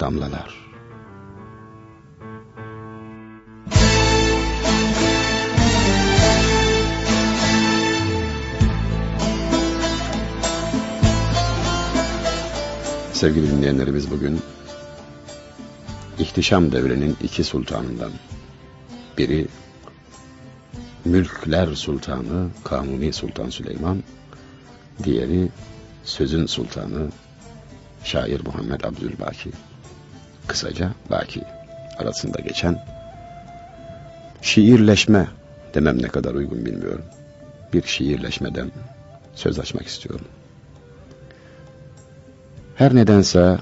damlalar. Sevgili dinleyenlerimiz bugün İhtişam devrinin iki sultanından biri Mülkler Sultanı Kanuni Sultan Süleyman, diğeri Sözün Sultanı şair Muhammed Abdülbaki. Kısaca Baki arasında geçen şiirleşme demem ne kadar uygun bilmiyorum. Bir şiirleşmeden söz açmak istiyorum. Her nedense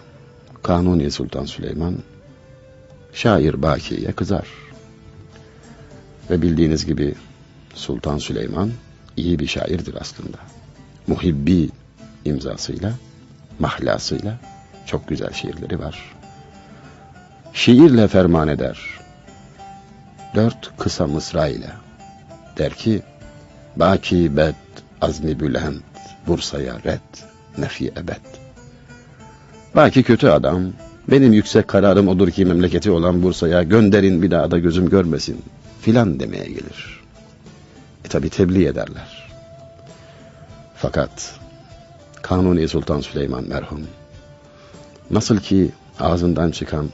Kanuni Sultan Süleyman şair Baki'ye kızar. Ve bildiğiniz gibi Sultan Süleyman iyi bir şairdir aslında. Muhibbi imzasıyla, mahlasıyla çok güzel şiirleri var. Şiirle ferman eder. Dört kısa mısra ile der ki, Baki bed, azmi bülent, Bursa'ya red, nefi ebed. Baki kötü adam, benim yüksek kararım odur ki memleketi olan Bursa'ya gönderin bir daha da gözüm görmesin filan demeye gelir. E tabi tebliğ ederler. Fakat Kanuni Sultan Süleyman merhum nasıl ki ağzından çıkan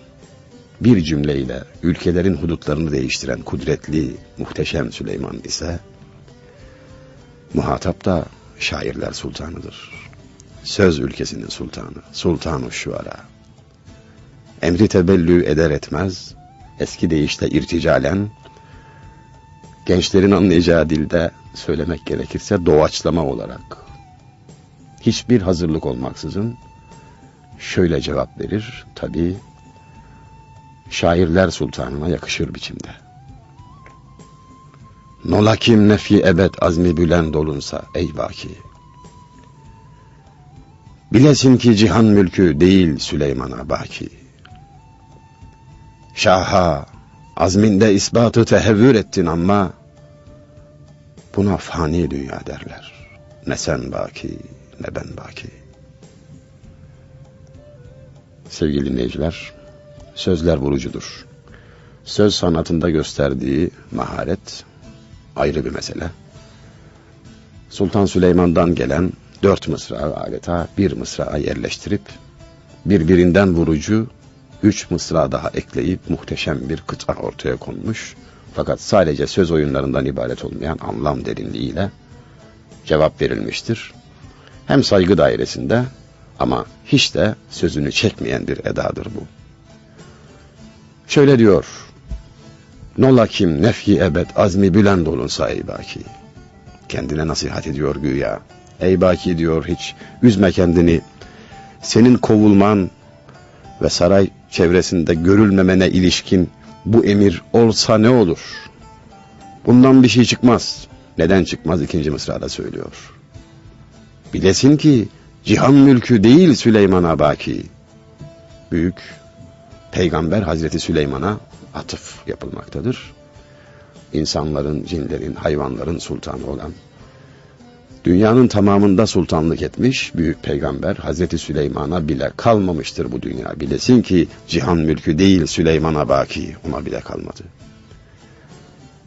bir cümleyle ülkelerin hudutlarını değiştiren kudretli, muhteşem Süleyman ise muhatap da şairler sultanıdır. Söz ülkesinin sultanı, sultan-ı şuara. Emri tebellü eder etmez, eski deyişle irticalen, gençlerin anlayacağı dilde söylemek gerekirse doğaçlama olarak, hiçbir hazırlık olmaksızın, şöyle cevap verir, tabi şairler sultanına yakışır biçimde. Nola kim nefi ebed azmi bülen dolunsa ey baki. Bilesin ki cihan mülkü değil Süleyman'a baki. Şaha azminde ispatı tehevvür ettin ama buna fani dünya derler. Ne sen baki ne ben baki. Sevgili dinleyiciler, sözler vurucudur. Söz sanatında gösterdiği maharet ayrı bir mesele. Sultan Süleyman'dan gelen dört mısra adeta bir mısra yerleştirip birbirinden vurucu üç mısra daha ekleyip muhteşem bir kıta ortaya konmuş. Fakat sadece söz oyunlarından ibaret olmayan anlam derinliğiyle cevap verilmiştir. Hem saygı dairesinde ama hiç de sözünü çekmeyen bir edadır bu. Şöyle diyor. Nola kim nefhi ebed azmi bülend olunsa ey baki. Kendine nasihat ediyor güya. Ey baki diyor hiç üzme kendini. Senin kovulman ve saray çevresinde görülmemene ilişkin bu emir olsa ne olur? Bundan bir şey çıkmaz. Neden çıkmaz ikinci mısrada söylüyor. Bilesin ki cihan mülkü değil Süleyman baki. Büyük peygamber Hazreti Süleyman'a atıf yapılmaktadır. İnsanların, cinlerin, hayvanların sultanı olan, dünyanın tamamında sultanlık etmiş büyük peygamber Hazreti Süleyman'a bile kalmamıştır bu dünya. Bilesin ki cihan mülkü değil Süleyman'a baki, ona bile kalmadı.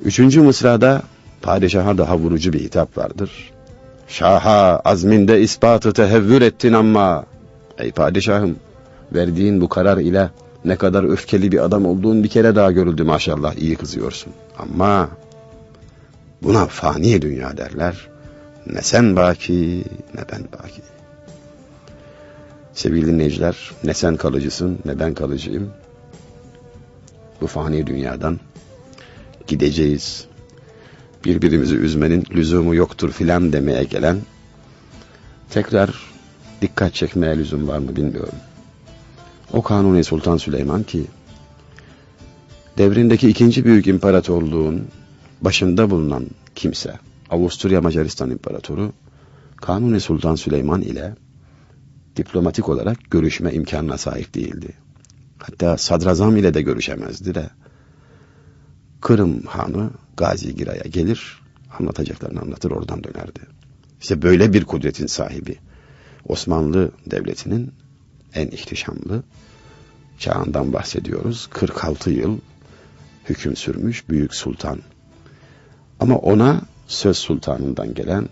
Üçüncü mısrada padişaha daha vurucu bir hitap vardır. Şaha azminde ispatı tehevvür ettin ama ey padişahım verdiğin bu karar ile ne kadar öfkeli bir adam olduğun bir kere daha görüldü maşallah iyi kızıyorsun. Ama buna fani dünya derler. Ne sen baki ne ben baki. Sevgili dinleyiciler ne sen kalıcısın ne ben kalıcıyım. Bu fani dünyadan gideceğiz. Birbirimizi üzmenin lüzumu yoktur filan demeye gelen tekrar dikkat çekmeye lüzum var mı bilmiyorum. O Kanuni Sultan Süleyman ki devrindeki ikinci büyük imparatorluğun başında bulunan kimse Avusturya Macaristan İmparatoru Kanuni Sultan Süleyman ile diplomatik olarak görüşme imkanına sahip değildi. Hatta sadrazam ile de görüşemezdi de Kırım Hanı Gazi Giray'a gelir anlatacaklarını anlatır oradan dönerdi. İşte böyle bir kudretin sahibi Osmanlı Devleti'nin en ihtişamlı çağından bahsediyoruz. 46 yıl hüküm sürmüş büyük sultan. Ama ona söz sultanından gelen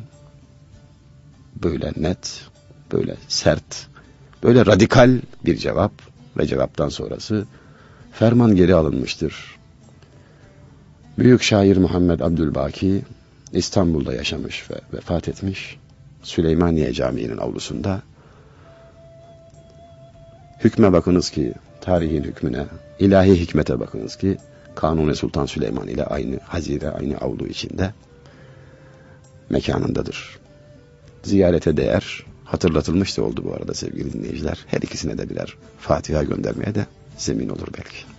böyle net, böyle sert, böyle radikal bir cevap ve cevaptan sonrası ferman geri alınmıştır. Büyük şair Muhammed Abdülbaki İstanbul'da yaşamış ve vefat etmiş. Süleymaniye Camii'nin avlusunda. Hükme bakınız ki, tarihin hükmüne, ilahi hikmete bakınız ki, Kanuni Sultan Süleyman ile aynı hazire, aynı avlu içinde mekanındadır. Ziyarete değer, hatırlatılmış da oldu bu arada sevgili dinleyiciler. Her ikisine de birer Fatiha göndermeye de zemin olur belki.